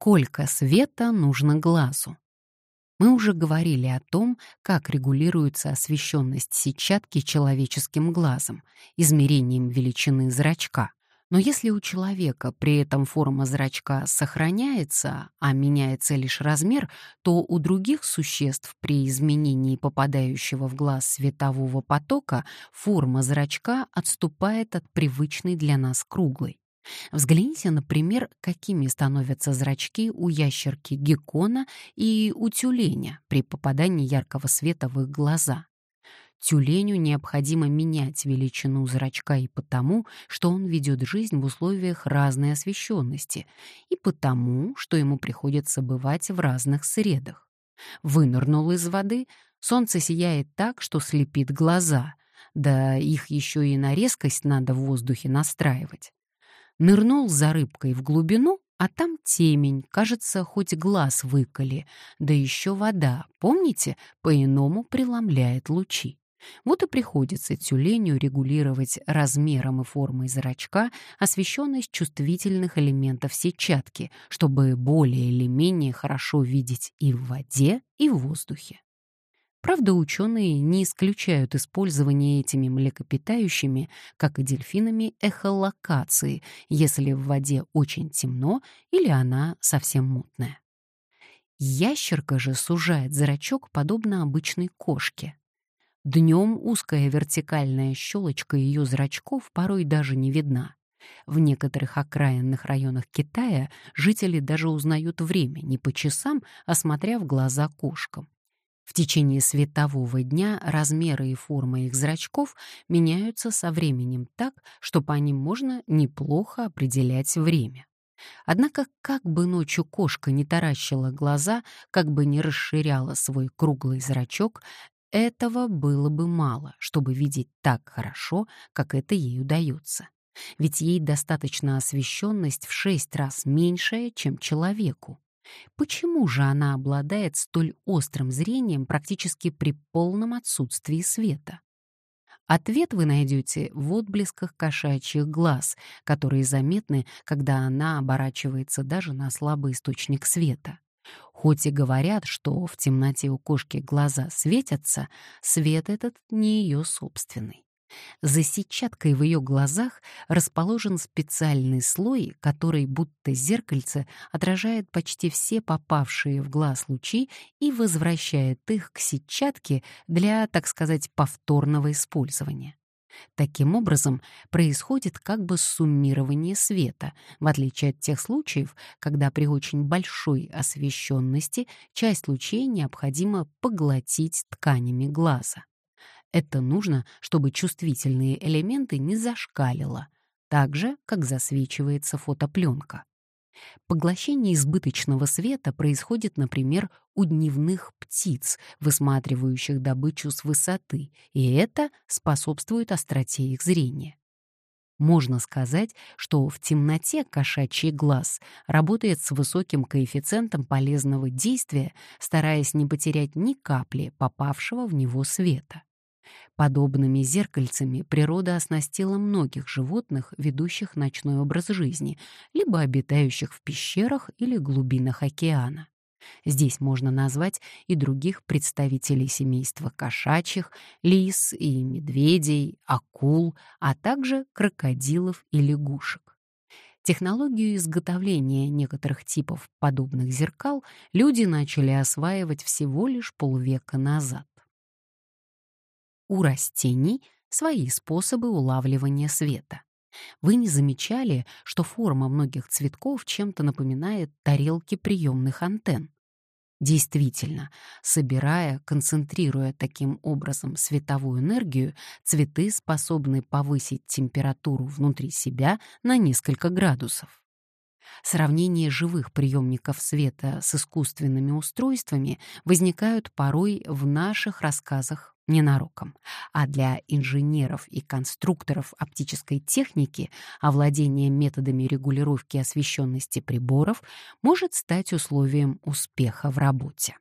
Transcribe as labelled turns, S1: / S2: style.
S1: Сколько света нужно глазу? Мы уже говорили о том, как регулируется освещенность сетчатки человеческим глазом, измерением величины зрачка. Но если у человека при этом форма зрачка сохраняется, а меняется лишь размер, то у других существ при изменении попадающего в глаз светового потока форма зрачка отступает от привычной для нас круглой. Взгляните, например, какими становятся зрачки у ящерки геккона и у тюленя при попадании яркого света в их глаза. Тюленю необходимо менять величину зрачка и потому, что он ведет жизнь в условиях разной освещенности, и потому, что ему приходится бывать в разных средах. Вынырнул из воды, солнце сияет так, что слепит глаза, да их еще и на резкость надо в воздухе настраивать. Нырнул за рыбкой в глубину, а там темень, кажется, хоть глаз выколи, да еще вода, помните, по-иному преломляет лучи. Вот и приходится тюленю регулировать размером и формой зрачка освещенность чувствительных элементов сетчатки, чтобы более или менее хорошо видеть и в воде, и в воздухе. Правда, ученые не исключают использование этими млекопитающими, как и дельфинами, эхолокации, если в воде очень темно или она совсем мутная. Ящерка же сужает зрачок подобно обычной кошке. Днем узкая вертикальная щелочка ее зрачков порой даже не видна. В некоторых окраинных районах Китая жители даже узнают время не по часам, а смотря в глаза кошкам. В течение светового дня размеры и форма их зрачков меняются со временем так, что по ним можно неплохо определять время. Однако, как бы ночью кошка не таращила глаза, как бы не расширяла свой круглый зрачок, этого было бы мало, чтобы видеть так хорошо, как это ей удается. Ведь ей достаточно освещенность в шесть раз меньшая, чем человеку. Почему же она обладает столь острым зрением практически при полном отсутствии света? Ответ вы найдете в отблесках кошачьих глаз, которые заметны, когда она оборачивается даже на слабый источник света. Хоть и говорят, что в темноте у кошки глаза светятся, свет этот не ее собственный. За сетчаткой в ее глазах расположен специальный слой, который, будто зеркальце, отражает почти все попавшие в глаз лучи и возвращает их к сетчатке для, так сказать, повторного использования. Таким образом, происходит как бы суммирование света, в отличие от тех случаев, когда при очень большой освещенности часть лучей необходимо поглотить тканями глаза. Это нужно, чтобы чувствительные элементы не зашкалило, так же, как засвечивается фотопленка. Поглощение избыточного света происходит, например, у дневных птиц, высматривающих добычу с высоты, и это способствует остроте их зрения. Можно сказать, что в темноте кошачий глаз работает с высоким коэффициентом полезного действия, стараясь не потерять ни капли попавшего в него света. Подобными зеркальцами природа оснастила многих животных, ведущих ночной образ жизни, либо обитающих в пещерах или глубинах океана. Здесь можно назвать и других представителей семейства кошачьих, лис и медведей, акул, а также крокодилов и лягушек. Технологию изготовления некоторых типов подобных зеркал люди начали осваивать всего лишь полвека назад. У растений свои способы улавливания света. Вы не замечали, что форма многих цветков чем-то напоминает тарелки приемных антенн? Действительно, собирая, концентрируя таким образом световую энергию, цветы способны повысить температуру внутри себя на несколько градусов. Сравнение живых приемников света с искусственными устройствами возникают порой в наших рассказах ненароком. А для инженеров и конструкторов оптической техники овладение методами регулировки освещенности приборов может стать условием успеха в работе.